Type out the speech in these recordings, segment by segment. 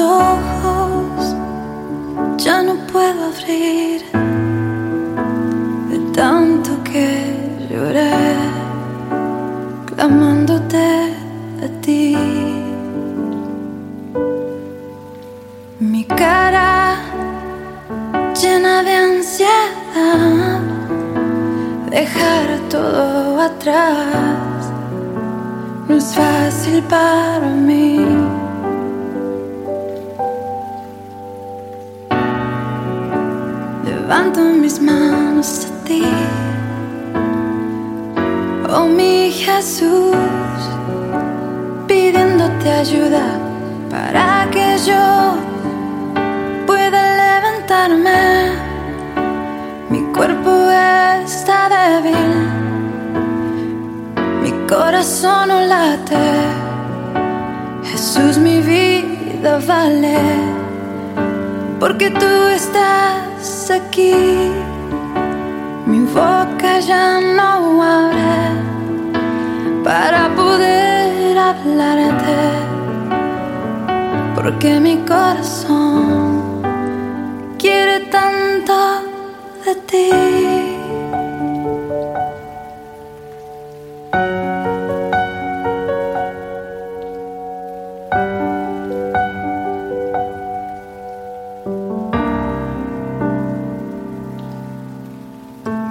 Ojos ya no puedo abrir de tanto que lloré clamándote a ti. Mi cara llena de ansiedad, dejar todo atrás no es fácil para mí. Levanto mis manos a ti, oh mi Jesús, pidiéndote ayuda para que yo pueda levantarme. Mi cuerpo está débil, mi corazón no late. Jesús, mi vida vale, porque tú estás Mi boca ya no abre para poder hablarte, porque mi corazón quiere tanto de ti.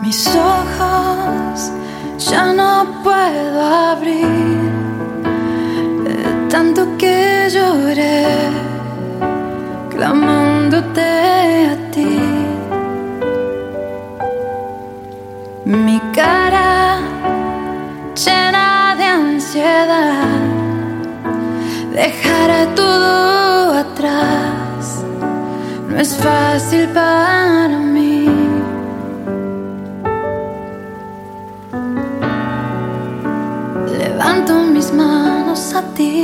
Mis ojos ya no puedo abrir tanto que lloré clamándote a ti. Mi cara llena de ansiedad, dejaré todo atrás, no es fácil para mí. Levanto mis manos a ti,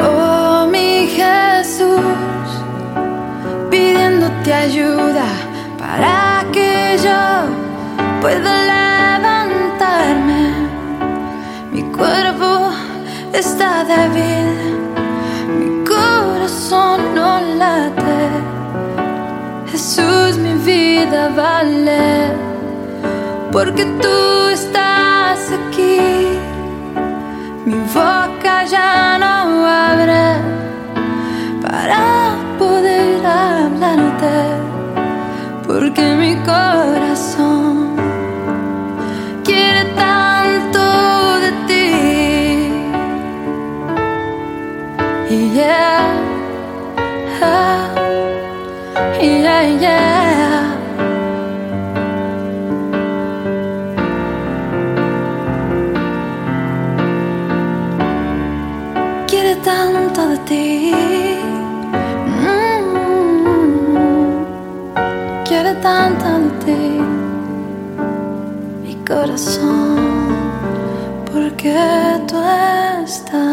oh mi Jesús, pidiéndote ayuda para que yo pueda levantarme. Mi cuerpo está débil, mi corazón no late. Jesús, mi vida vale, porque tú hablarte, porque mi corazón quiere tanto de ti. Y yeah, ah, yeah, yeah. Quiere tanto de ti. Mi corazón, porque tú estás.